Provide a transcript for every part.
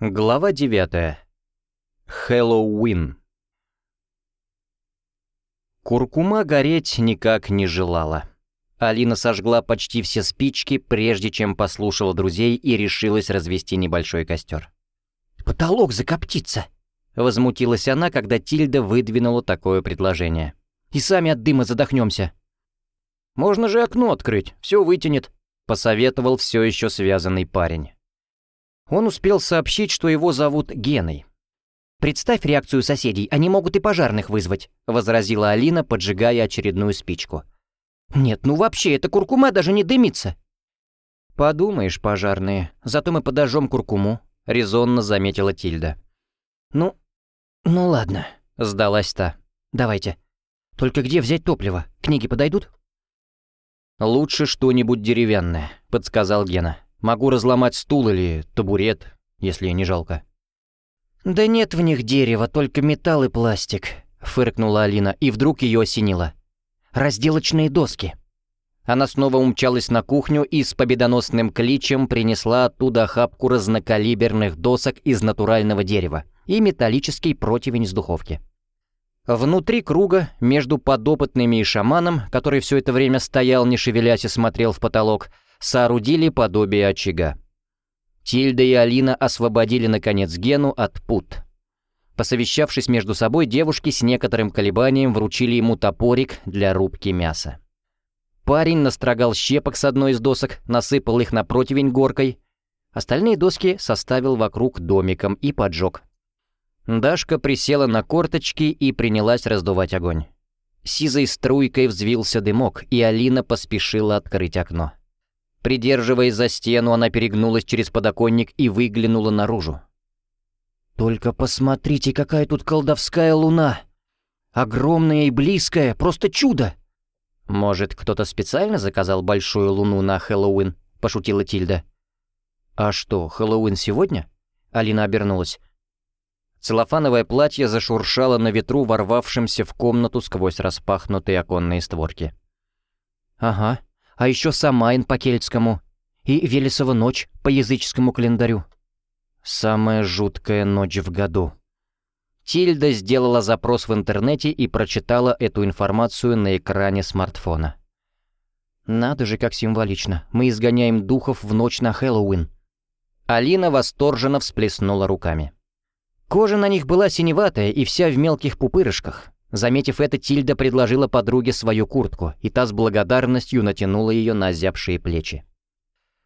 Глава 9. Хэллоуин. Куркума гореть никак не желала. Алина сожгла почти все спички, прежде чем послушала друзей и решилась развести небольшой костер. «Потолок закоптится!» — возмутилась она, когда Тильда выдвинула такое предложение. «И сами от дыма задохнемся!» «Можно же окно открыть, все вытянет», — посоветовал все еще связанный парень. Он успел сообщить, что его зовут Геной. «Представь реакцию соседей, они могут и пожарных вызвать», — возразила Алина, поджигая очередную спичку. «Нет, ну вообще, эта куркума даже не дымится». «Подумаешь, пожарные, зато мы подожжем куркуму», — резонно заметила Тильда. «Ну, ну ладно», — сдалась та. «Давайте. Только где взять топливо? Книги подойдут?» «Лучше что-нибудь деревянное», — подсказал Гена. Могу разломать стул или табурет, если не жалко». «Да нет в них дерева, только металл и пластик», — фыркнула Алина, и вдруг ее осенило. «Разделочные доски». Она снова умчалась на кухню и с победоносным кличем принесла оттуда охапку разнокалиберных досок из натурального дерева и металлический противень с духовки. Внутри круга, между подопытными и шаманом, который все это время стоял, не шевелясь и смотрел в потолок, соорудили подобие очага. Тильда и Алина освободили, наконец, Гену от пут. Посовещавшись между собой, девушки с некоторым колебанием вручили ему топорик для рубки мяса. Парень настрогал щепок с одной из досок, насыпал их на противень горкой. Остальные доски составил вокруг домиком и поджег. Дашка присела на корточки и принялась раздувать огонь. Сизой струйкой взвился дымок, и Алина поспешила открыть окно. Придерживаясь за стену, она перегнулась через подоконник и выглянула наружу. «Только посмотрите, какая тут колдовская луна! Огромная и близкая, просто чудо!» «Может, кто-то специально заказал большую луну на Хэллоуин?» — пошутила Тильда. «А что, Хэллоуин сегодня?» Алина обернулась. Целлофановое платье зашуршало на ветру, ворвавшимся в комнату сквозь распахнутые оконные створки. «Ага», а еще Самайн по кельтскому и Велесова ночь по языческому календарю. Самая жуткая ночь в году. Тильда сделала запрос в интернете и прочитала эту информацию на экране смартфона. «Надо же, как символично. Мы изгоняем духов в ночь на Хэллоуин». Алина восторженно всплеснула руками. Кожа на них была синеватая и вся в мелких пупырышках. Заметив это, Тильда предложила подруге свою куртку, и та с благодарностью натянула ее на озябшие плечи.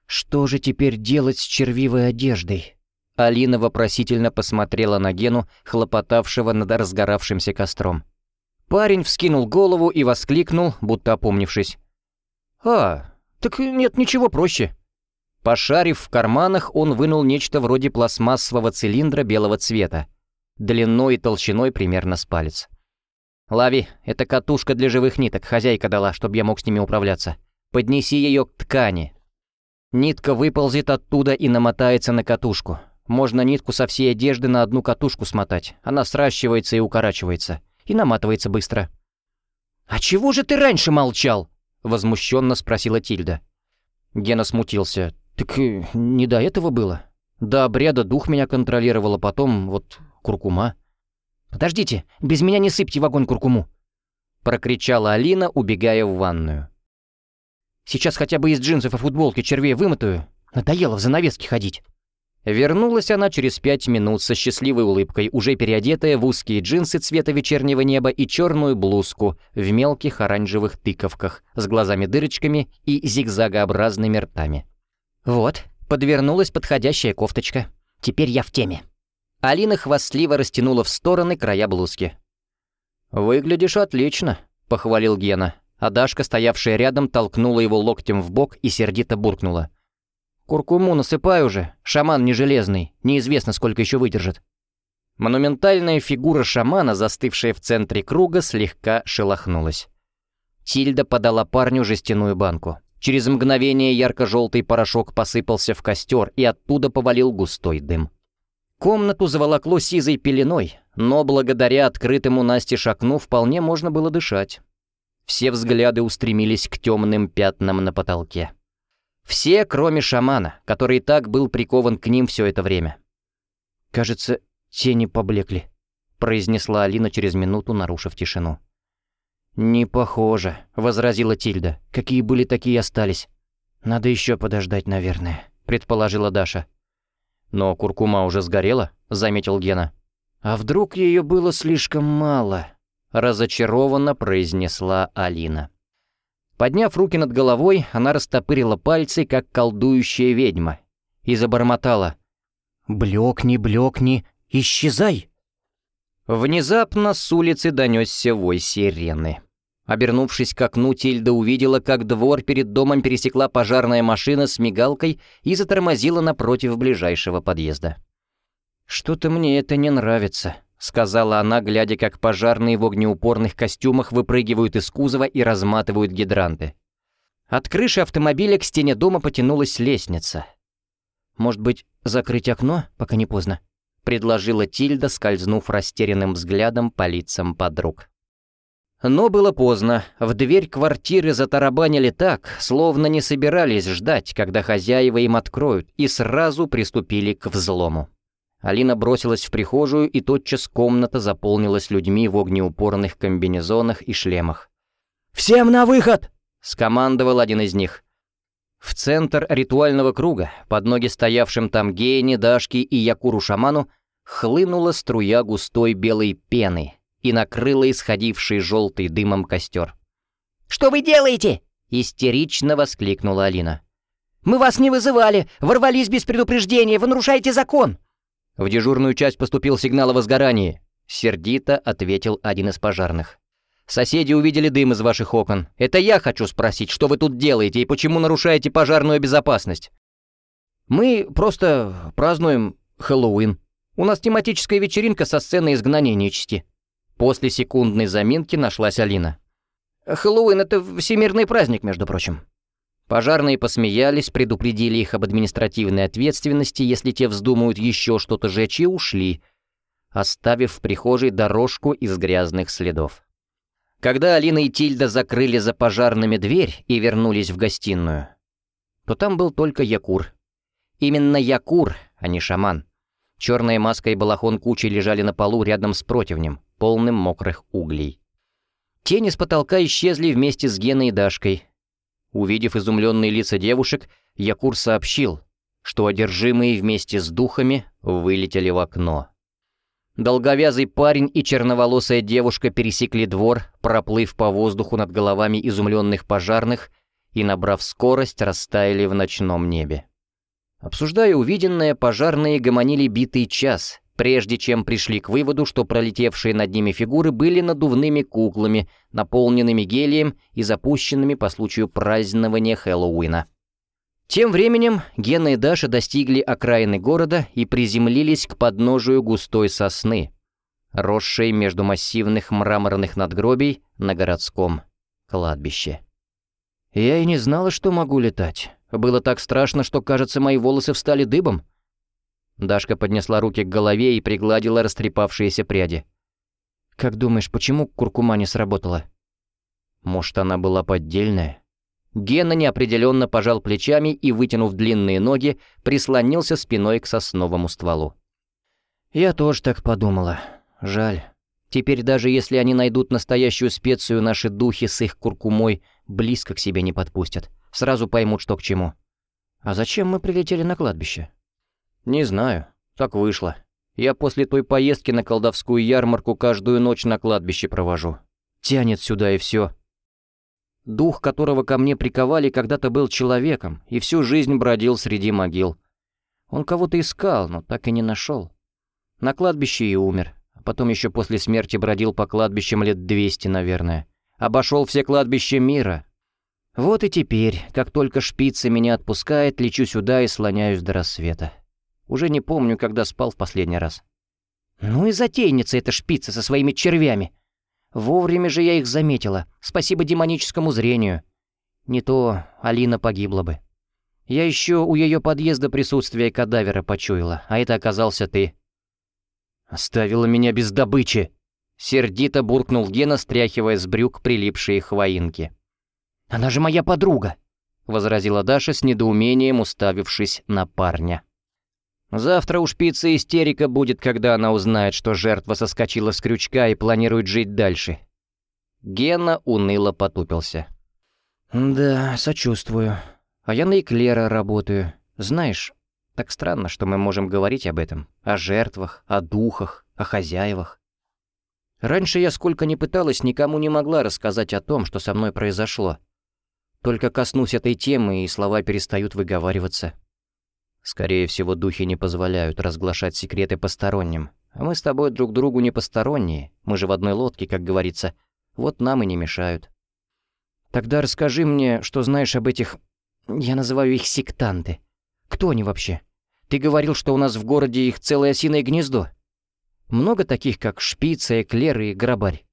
«Что же теперь делать с червивой одеждой?» Алина вопросительно посмотрела на Гену, хлопотавшего над разгоравшимся костром. Парень вскинул голову и воскликнул, будто опомнившись. «А, так нет ничего проще». Пошарив в карманах, он вынул нечто вроде пластмассового цилиндра белого цвета, длиной и толщиной примерно с палец. «Лави, это катушка для живых ниток, хозяйка дала, чтобы я мог с ними управляться. Поднеси ее к ткани. Нитка выползет оттуда и намотается на катушку. Можно нитку со всей одежды на одну катушку смотать. Она сращивается и укорачивается. И наматывается быстро». «А чего же ты раньше молчал?» — возмущенно спросила Тильда. Гена смутился. «Так э, не до этого было. До обряда дух меня контролировал, а потом вот куркума». «Подождите, без меня не сыпьте в огонь куркуму!» Прокричала Алина, убегая в ванную. «Сейчас хотя бы из джинсов и футболки червей вымотаю. Надоело в занавеске ходить». Вернулась она через пять минут со счастливой улыбкой, уже переодетая в узкие джинсы цвета вечернего неба и черную блузку в мелких оранжевых тыковках с глазами-дырочками и зигзагообразными ртами. «Вот, подвернулась подходящая кофточка. Теперь я в теме». Алина хвастливо растянула в стороны края блузки. «Выглядишь отлично», — похвалил Гена, а Дашка, стоявшая рядом, толкнула его локтем в бок и сердито буркнула. «Куркуму насыпай уже, шаман не железный, неизвестно, сколько еще выдержит». Монументальная фигура шамана, застывшая в центре круга, слегка шелохнулась. Тильда подала парню жестяную банку. Через мгновение ярко-желтый порошок посыпался в костер, и оттуда повалил густой дым. Комнату заволокло сизой пеленой, но благодаря открытому Насте окну вполне можно было дышать. Все взгляды устремились к темным пятнам на потолке. Все, кроме шамана, который так был прикован к ним все это время. «Кажется, тени поблекли», — произнесла Алина через минуту, нарушив тишину. «Не похоже», — возразила Тильда. «Какие были, такие остались». «Надо еще подождать, наверное», — предположила Даша. «Но куркума уже сгорела», — заметил Гена. «А вдруг ее было слишком мало?» — разочарованно произнесла Алина. Подняв руки над головой, она растопырила пальцы, как колдующая ведьма, и забормотала. «Блекни, блекни, исчезай!» Внезапно с улицы донесся вой сирены. Обернувшись к окну, Тильда увидела, как двор перед домом пересекла пожарная машина с мигалкой и затормозила напротив ближайшего подъезда. «Что-то мне это не нравится», — сказала она, глядя, как пожарные в огнеупорных костюмах выпрыгивают из кузова и разматывают гидранты. От крыши автомобиля к стене дома потянулась лестница. «Может быть, закрыть окно, пока не поздно?» — предложила Тильда, скользнув растерянным взглядом по лицам подруг. Но было поздно. В дверь квартиры затарабанили так, словно не собирались ждать, когда хозяева им откроют, и сразу приступили к взлому. Алина бросилась в прихожую, и тотчас комната заполнилась людьми в огнеупорных комбинезонах и шлемах. «Всем на выход!» — скомандовал один из них. В центр ритуального круга, под ноги стоявшим там Гене, Дашке и Якуру-шаману, хлынула струя густой белой пены, и накрыла исходивший желтый дымом костер. «Что вы делаете?» — истерично воскликнула Алина. «Мы вас не вызывали, ворвались без предупреждения, вы нарушаете закон!» В дежурную часть поступил сигнал о возгорании. Сердито ответил один из пожарных. «Соседи увидели дым из ваших окон. Это я хочу спросить, что вы тут делаете и почему нарушаете пожарную безопасность?» «Мы просто празднуем Хэллоуин. У нас тематическая вечеринка со сценой изгнания нечисти», После секундной заминки нашлась Алина. «Хэллоуин — это всемирный праздник, между прочим». Пожарные посмеялись, предупредили их об административной ответственности, если те вздумают еще что-то жечь, и ушли, оставив в прихожей дорожку из грязных следов. Когда Алина и Тильда закрыли за пожарными дверь и вернулись в гостиную, то там был только Якур. Именно Якур, а не шаман. Черная маска и балахон кучей лежали на полу рядом с противнем, полным мокрых углей. Тени с потолка исчезли вместе с Геной и Дашкой. Увидев изумленные лица девушек, Якур сообщил, что одержимые вместе с духами вылетели в окно. Долговязый парень и черноволосая девушка пересекли двор, проплыв по воздуху над головами изумленных пожарных и, набрав скорость, растаяли в ночном небе. Обсуждая увиденное, пожарные гомонили битый час, прежде чем пришли к выводу, что пролетевшие над ними фигуры были надувными куклами, наполненными гелием и запущенными по случаю празднования Хэллоуина. Тем временем Гена и Даша достигли окраины города и приземлились к подножию густой сосны, росшей между массивных мраморных надгробий на городском кладбище. Я и не знала, что могу летать. Было так страшно, что, кажется, мои волосы встали дыбом. Дашка поднесла руки к голове и пригладила растрепавшиеся пряди. «Как думаешь, почему куркума не сработала?» «Может, она была поддельная?» Гена неопределенно пожал плечами и, вытянув длинные ноги, прислонился спиной к сосновому стволу. «Я тоже так подумала. Жаль. Теперь даже если они найдут настоящую специю, наши духи с их куркумой близко к себе не подпустят. Сразу поймут, что к чему. А зачем мы прилетели на кладбище?» «Не знаю. Так вышло. Я после той поездки на колдовскую ярмарку каждую ночь на кладбище провожу. Тянет сюда и все. Дух, которого ко мне приковали, когда-то был человеком и всю жизнь бродил среди могил. Он кого-то искал, но так и не нашел. На кладбище и умер, а потом еще после смерти бродил по кладбищам лет двести, наверное. Обошел все кладбища мира. Вот и теперь, как только шпица меня отпускает, лечу сюда и слоняюсь до рассвета. Уже не помню, когда спал в последний раз. Ну и затейница эта шпица со своими червями. Вовремя же я их заметила, спасибо демоническому зрению. Не то Алина погибла бы. Я еще у ее подъезда присутствие кадавера почуяла, а это оказался ты. Оставила меня без добычи. Сердито буркнул Гена, стряхивая с брюк прилипшие хвоинки. «Она же моя подруга!» — возразила Даша с недоумением, уставившись на парня. Завтра у шпицы истерика будет, когда она узнает, что жертва соскочила с крючка и планирует жить дальше. Гена уныло потупился. «Да, сочувствую. А я на Эклера работаю. Знаешь, так странно, что мы можем говорить об этом. О жертвах, о духах, о хозяевах. Раньше я сколько ни пыталась, никому не могла рассказать о том, что со мной произошло. Только коснусь этой темы, и слова перестают выговариваться. Скорее всего, духи не позволяют разглашать секреты посторонним. А мы с тобой друг другу не посторонние, мы же в одной лодке, как говорится. Вот нам и не мешают. Тогда расскажи мне, что знаешь об этих... Я называю их сектанты. Кто они вообще? Ты говорил, что у нас в городе их целое осиное гнездо. Много таких, как Шпица, Эклер и Грабарь.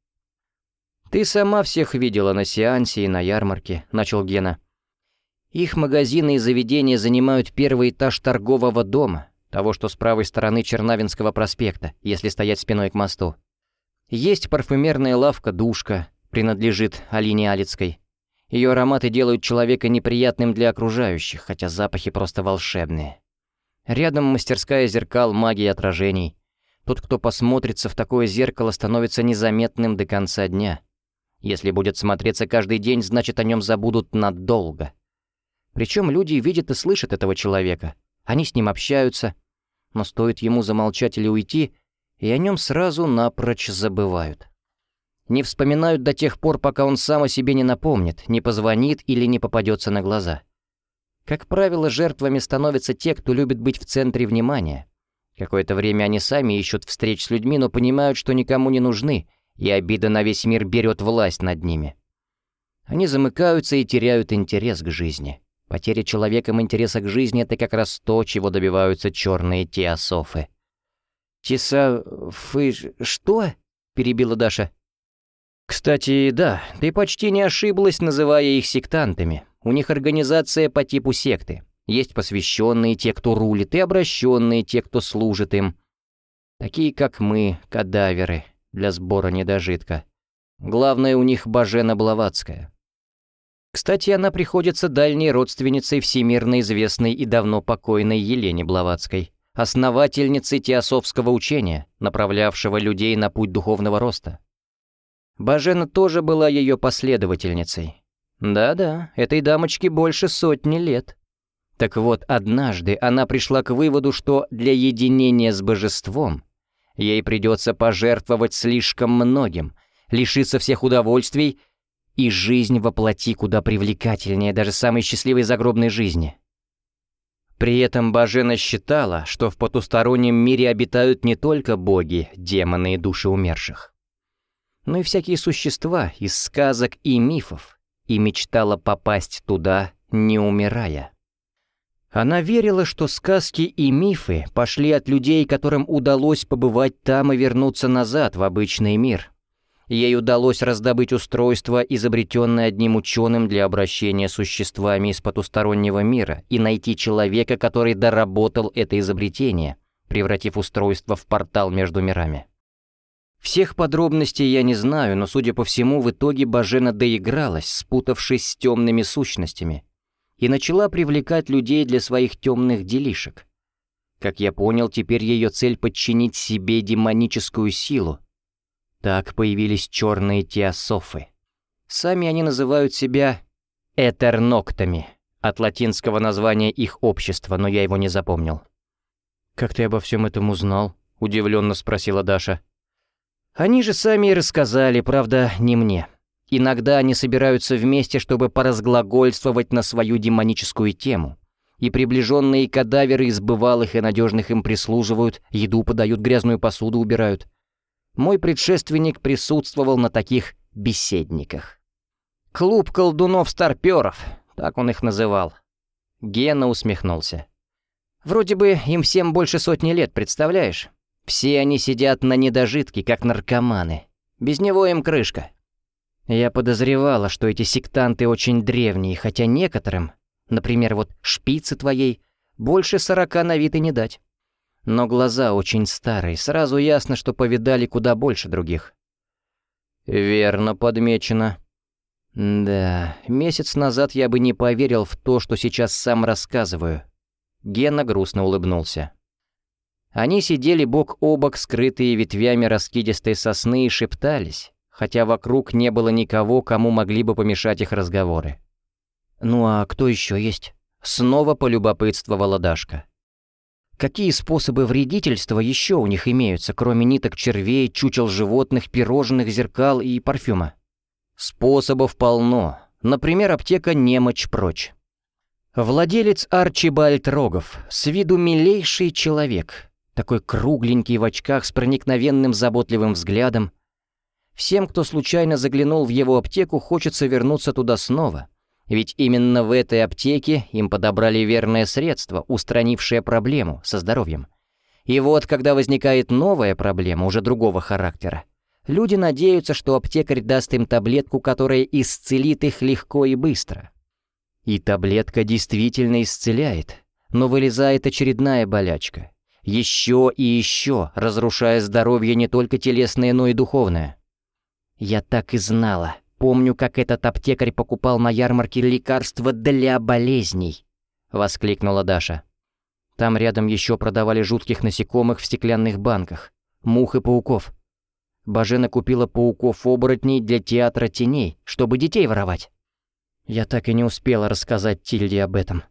«Ты сама всех видела на сеансе и на ярмарке», — начал Гена. «Их магазины и заведения занимают первый этаж торгового дома, того, что с правой стороны Чернавинского проспекта, если стоять спиной к мосту. Есть парфюмерная лавка «Душка», принадлежит Алине Алицкой. Ее ароматы делают человека неприятным для окружающих, хотя запахи просто волшебные. Рядом мастерская зеркал магии отражений. Тот, кто посмотрится в такое зеркало, становится незаметным до конца дня. Если будет смотреться каждый день, значит, о нем забудут надолго. Причем люди видят и слышат этого человека. Они с ним общаются. Но стоит ему замолчать или уйти, и о нем сразу напрочь забывают. Не вспоминают до тех пор, пока он сам о себе не напомнит, не позвонит или не попадется на глаза. Как правило, жертвами становятся те, кто любит быть в центре внимания. Какое-то время они сами ищут встреч с людьми, но понимают, что никому не нужны, и обида на весь мир берет власть над ними. Они замыкаются и теряют интерес к жизни. Потеря человеком интереса к жизни — это как раз то, чего добиваются черные теософы. «Тесафы... что?» — перебила Даша. «Кстати, да, ты почти не ошиблась, называя их сектантами. У них организация по типу секты. Есть посвященные, те, кто рулит, и обращенные, те, кто служит им. Такие, как мы, кадаверы, для сбора недожитка. Главное у них Бажена Блаватская. Кстати, она приходится дальней родственницей всемирно известной и давно покойной Елене Блаватской, основательницей теософского учения, направлявшего людей на путь духовного роста. Бажена тоже была ее последовательницей. Да-да, этой дамочке больше сотни лет. Так вот, однажды она пришла к выводу, что для единения с божеством ей придется пожертвовать слишком многим, лишиться всех удовольствий, и жизнь воплоти куда привлекательнее даже самой счастливой загробной жизни. При этом Бажена считала, что в потустороннем мире обитают не только боги, демоны и души умерших, но и всякие существа из сказок и мифов, и мечтала попасть туда, не умирая. Она верила, что сказки и мифы пошли от людей, которым удалось побывать там и вернуться назад, в обычный мир. Ей удалось раздобыть устройство, изобретенное одним ученым для обращения с существами из потустороннего мира, и найти человека, который доработал это изобретение, превратив устройство в портал между мирами. Всех подробностей я не знаю, но, судя по всему, в итоге Бажена доигралась, спутавшись с темными сущностями — и начала привлекать людей для своих темных делишек. Как я понял, теперь ее цель подчинить себе демоническую силу. Так появились черные теософы. Сами они называют себя этерноктами, от латинского названия их общества, но я его не запомнил. «Как ты обо всем этом узнал?» — удивленно спросила Даша. «Они же сами и рассказали, правда, не мне». Иногда они собираются вместе, чтобы поразглагольствовать на свою демоническую тему. И приближенные кадаверы из бывалых и надежных им прислуживают, еду подают, грязную посуду убирают. Мой предшественник присутствовал на таких беседниках. «Клуб колдунов-старпёров», так он их называл. Гена усмехнулся. «Вроде бы им всем больше сотни лет, представляешь? Все они сидят на недожитке, как наркоманы. Без него им крышка. Я подозревала, что эти сектанты очень древние, хотя некоторым, например, вот шпицы твоей, больше сорока на вид и не дать. Но глаза очень старые, сразу ясно, что повидали куда больше других. Верно подмечено. Да, месяц назад я бы не поверил в то, что сейчас сам рассказываю. Гена грустно улыбнулся. Они сидели бок о бок, скрытые ветвями раскидистой сосны, и шептались, хотя вокруг не было никого, кому могли бы помешать их разговоры. «Ну а кто еще есть?» Снова полюбопытствовала Дашка. Какие способы вредительства еще у них имеются, кроме ниток червей, чучел животных, пирожных, зеркал и парфюма? Способов полно. Например, аптека «Немочь прочь». Владелец Арчибальд Рогов, с виду милейший человек, такой кругленький в очках с проникновенным заботливым взглядом. Всем, кто случайно заглянул в его аптеку, хочется вернуться туда снова — ведь именно в этой аптеке им подобрали верное средство, устранившее проблему со здоровьем. И вот, когда возникает новая проблема, уже другого характера, люди надеются, что аптекарь даст им таблетку, которая исцелит их легко и быстро. И таблетка действительно исцеляет, но вылезает очередная болячка. Еще и еще, разрушая здоровье не только телесное, но и духовное. «Я так и знала», Помню, как этот аптекарь покупал на ярмарке лекарства для болезней», — воскликнула Даша. Там рядом еще продавали жутких насекомых в стеклянных банках, мух и пауков. Бажена купила пауков-оборотней для театра теней, чтобы детей воровать. Я так и не успела рассказать Тильде об этом.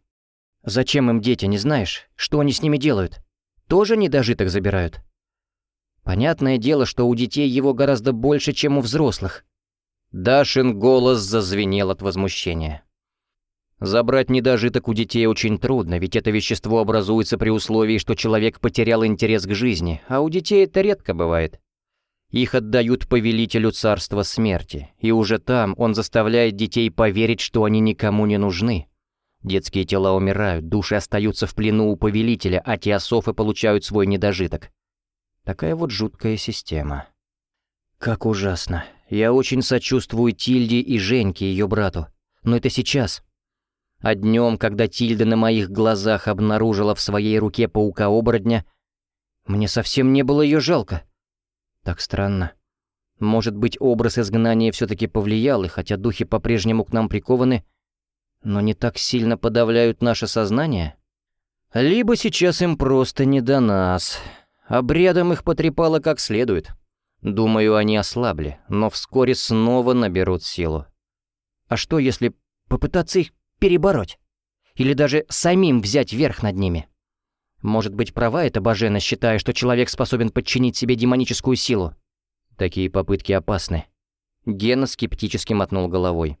Зачем им дети, не знаешь? Что они с ними делают? Тоже недожиток забирают? Понятное дело, что у детей его гораздо больше, чем у взрослых. Дашин голос зазвенел от возмущения. Забрать недожиток у детей очень трудно, ведь это вещество образуется при условии, что человек потерял интерес к жизни, а у детей это редко бывает. Их отдают повелителю царства смерти, и уже там он заставляет детей поверить, что они никому не нужны. Детские тела умирают, души остаются в плену у повелителя, а теософы получают свой недожиток. Такая вот жуткая система. Как ужасно. Я очень сочувствую Тильде и Женьке, ее брату. Но это сейчас. А днем, когда Тильда на моих глазах обнаружила в своей руке паука-оборотня, мне совсем не было ее жалко. Так странно. Может быть, образ изгнания все-таки повлиял, и хотя духи по-прежнему к нам прикованы, но не так сильно подавляют наше сознание? Либо сейчас им просто не до нас. Обрядом их потрепало как следует. Думаю, они ослабли, но вскоре снова наберут силу. А что, если попытаться их перебороть? Или даже самим взять верх над ними? Может быть, права эта Бажена, считая, что человек способен подчинить себе демоническую силу? Такие попытки опасны. Гена скептически мотнул головой.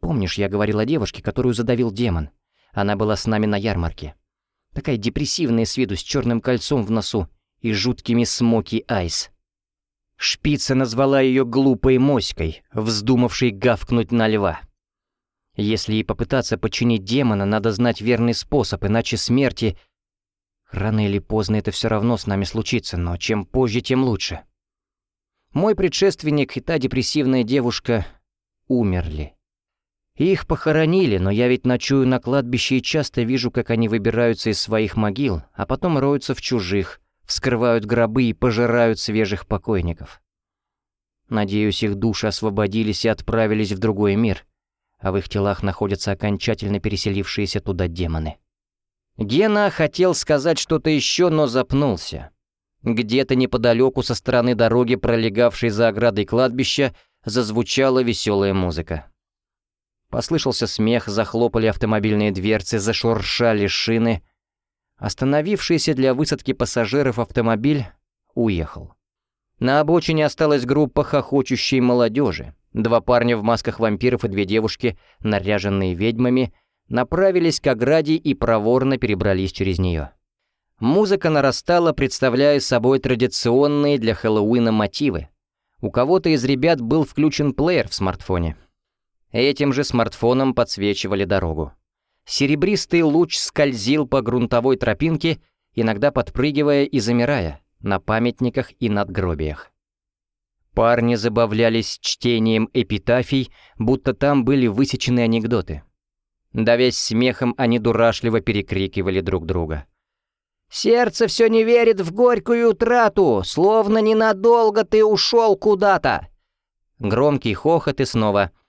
Помнишь, я говорил о девушке, которую задавил демон? Она была с нами на ярмарке. Такая депрессивная с виду, с черным кольцом в носу и жуткими смоки айс. Шпица назвала ее глупой моськой, вздумавшей гавкнуть на льва. Если и попытаться подчинить демона, надо знать верный способ, иначе смерти... Рано или поздно это все равно с нами случится, но чем позже, тем лучше. Мой предшественник и та депрессивная девушка умерли. Их похоронили, но я ведь ночую на кладбище и часто вижу, как они выбираются из своих могил, а потом роются в чужих, вскрывают гробы и пожирают свежих покойников. Надеюсь, их души освободились и отправились в другой мир, а в их телах находятся окончательно переселившиеся туда демоны. Гена хотел сказать что-то еще, но запнулся. Где-то неподалеку со стороны дороги, пролегавшей за оградой кладбища, зазвучала веселая музыка. Послышался смех, захлопали автомобильные дверцы, зашуршали шины — Остановившийся для высадки пассажиров автомобиль уехал. На обочине осталась группа хохочущей молодежи. Два парня в масках вампиров и две девушки, наряженные ведьмами, направились к ограде и проворно перебрались через нее. Музыка нарастала, представляя собой традиционные для Хэллоуина мотивы. У кого-то из ребят был включен плеер в смартфоне. Этим же смартфоном подсвечивали дорогу. Серебристый луч скользил по грунтовой тропинке, иногда подпрыгивая и замирая на памятниках и надгробиях. Парни забавлялись чтением эпитафий, будто там были высечены анекдоты. Давясь смехом, они дурашливо перекрикивали друг друга. «Сердце все не верит в горькую утрату, словно ненадолго ты ушел куда-то!» Громкий хохот и снова —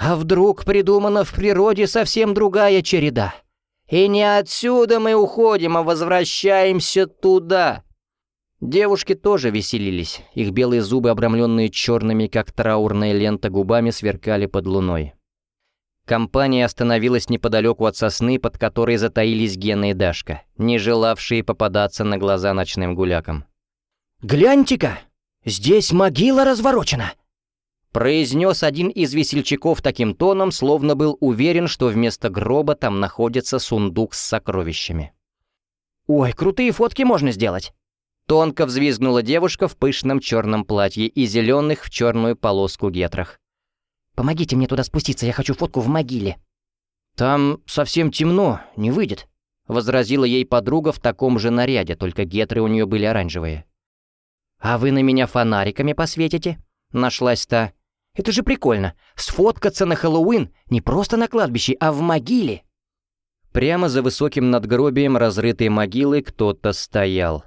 а вдруг придумана в природе совсем другая череда? И не отсюда мы уходим, а возвращаемся туда. Девушки тоже веселились. Их белые зубы, обрамленные черными, как траурная лента, губами сверкали под луной. Компания остановилась неподалеку от сосны, под которой затаились Гена и Дашка, не желавшие попадаться на глаза ночным гулякам. «Гляньте-ка! Здесь могила разворочена!» Произнес один из весельчаков таким тоном, словно был уверен, что вместо гроба там находится сундук с сокровищами. «Ой, крутые фотки можно сделать!» Тонко взвизгнула девушка в пышном черном платье и зеленых в черную полоску гетрах. «Помогите мне туда спуститься, я хочу фотку в могиле». «Там совсем темно, не выйдет», — возразила ей подруга в таком же наряде, только гетры у нее были оранжевые. «А вы на меня фонариками посветите?» — нашлась та. Это же прикольно. Сфоткаться на Хэллоуин не просто на кладбище, а в могиле. Прямо за высоким надгробием разрытой могилы кто-то стоял.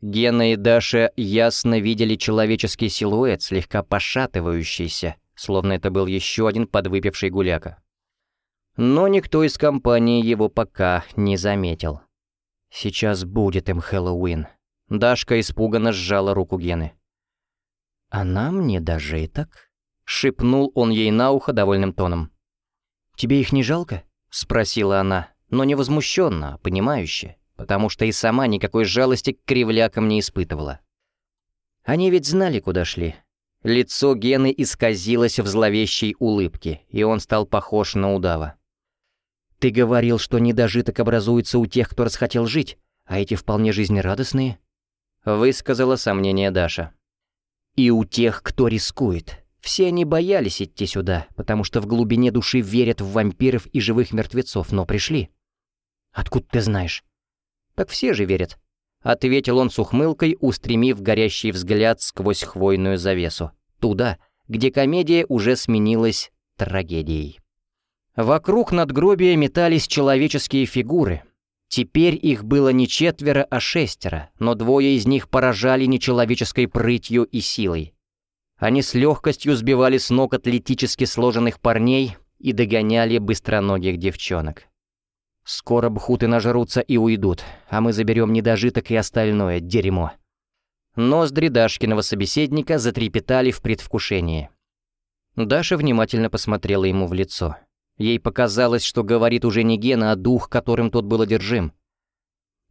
Гена и Даша ясно видели человеческий силуэт, слегка пошатывающийся, словно это был еще один подвыпивший гуляка. Но никто из компании его пока не заметил. Сейчас будет им Хэллоуин. Дашка испуганно сжала руку Гены. «А нам не дожиток?» — шепнул он ей на ухо довольным тоном. «Тебе их не жалко?» — спросила она, но не возмущенно, а понимающе, потому что и сама никакой жалости к кривлякам не испытывала. Они ведь знали, куда шли. Лицо Гены исказилось в зловещей улыбке, и он стал похож на удава. «Ты говорил, что недожиток образуется у тех, кто расхотел жить, а эти вполне жизнерадостные?» — высказала сомнение Даша. «И у тех, кто рискует», все они боялись идти сюда, потому что в глубине души верят в вампиров и живых мертвецов, но пришли. «Откуда ты знаешь?» «Так все же верят», — ответил он с ухмылкой, устремив горящий взгляд сквозь хвойную завесу. Туда, где комедия уже сменилась трагедией. Вокруг надгробия метались человеческие фигуры. Теперь их было не четверо, а шестеро, но двое из них поражали нечеловеческой прытью и силой. Они с легкостью сбивали с ног атлетически сложенных парней и догоняли быстроногих девчонок. Скоро бхуты нажрутся и уйдут, а мы заберем недожиток и остальное дерьмо. Ноздри Дашкиного собеседника затрепетали в предвкушении. Даша внимательно посмотрела ему в лицо. Ей показалось, что говорит уже не Гена, а дух, которым тот был одержим.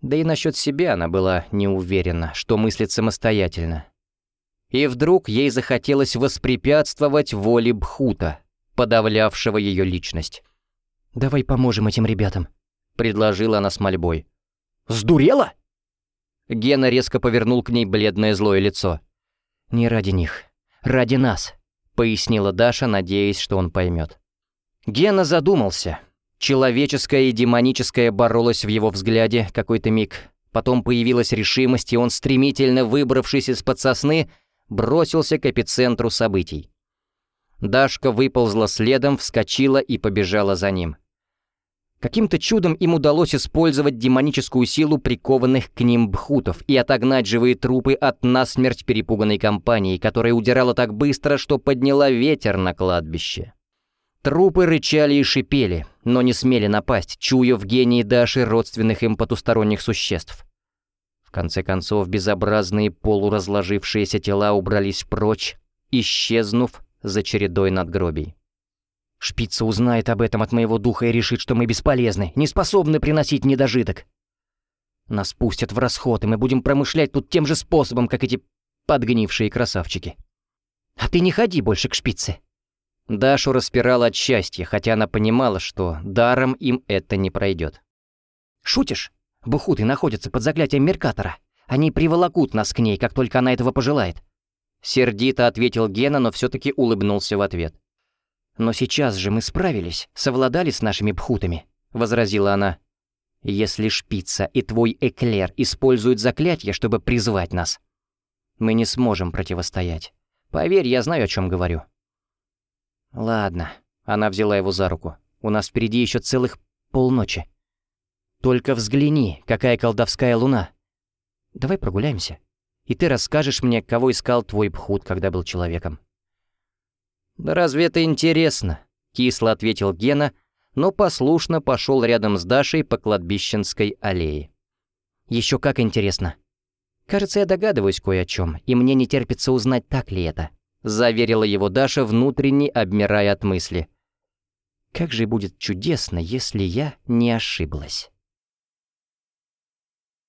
Да и насчет себя она была не уверена, что мыслит самостоятельно. И вдруг ей захотелось воспрепятствовать воле Бхута, подавлявшего ее личность. «Давай поможем этим ребятам», — предложила она с мольбой. «Сдурела?» Гена резко повернул к ней бледное злое лицо. «Не ради них, ради нас», — пояснила Даша, надеясь, что он поймет. Гена задумался. Человеческое и демоническое боролось в его взгляде какой-то миг. Потом появилась решимость, и он, стремительно выбравшись из-под сосны, бросился к эпицентру событий. Дашка выползла следом, вскочила и побежала за ним. Каким-то чудом им удалось использовать демоническую силу прикованных к ним бхутов и отогнать живые трупы от насмерть перепуганной компании, которая удирала так быстро, что подняла ветер на кладбище. Трупы рычали и шипели, но не смели напасть, чуя в гении Даши родственных им потусторонних существ конце концов, безобразные полуразложившиеся тела убрались прочь, исчезнув за чередой надгробий. Шпица узнает об этом от моего духа и решит, что мы бесполезны, не способны приносить недожиток. Нас пустят в расход, и мы будем промышлять тут тем же способом, как эти подгнившие красавчики. А ты не ходи больше к шпице. Дашу распирала от счастья, хотя она понимала, что даром им это не пройдет. «Шутишь? Бухуты находятся под заклятием Меркатора. Они приволокут нас к ней, как только она этого пожелает». Сердито ответил Гена, но все-таки улыбнулся в ответ. «Но сейчас же мы справились, совладали с нашими бхутами», — возразила она. «Если шпица и твой эклер используют заклятие, чтобы призвать нас, мы не сможем противостоять. Поверь, я знаю, о чем говорю». «Ладно», — она взяла его за руку. «У нас впереди еще целых полночи. Только взгляни, какая колдовская луна. Давай прогуляемся, и ты расскажешь мне, кого искал твой Пхут, когда был человеком». «Да разве это интересно?» — кисло ответил Гена, но послушно пошел рядом с Дашей по кладбищенской аллее. Еще как интересно. Кажется, я догадываюсь кое о чем, и мне не терпится узнать, так ли это. Заверила его Даша, внутренне обмирая от мысли. Как же будет чудесно, если я не ошиблась.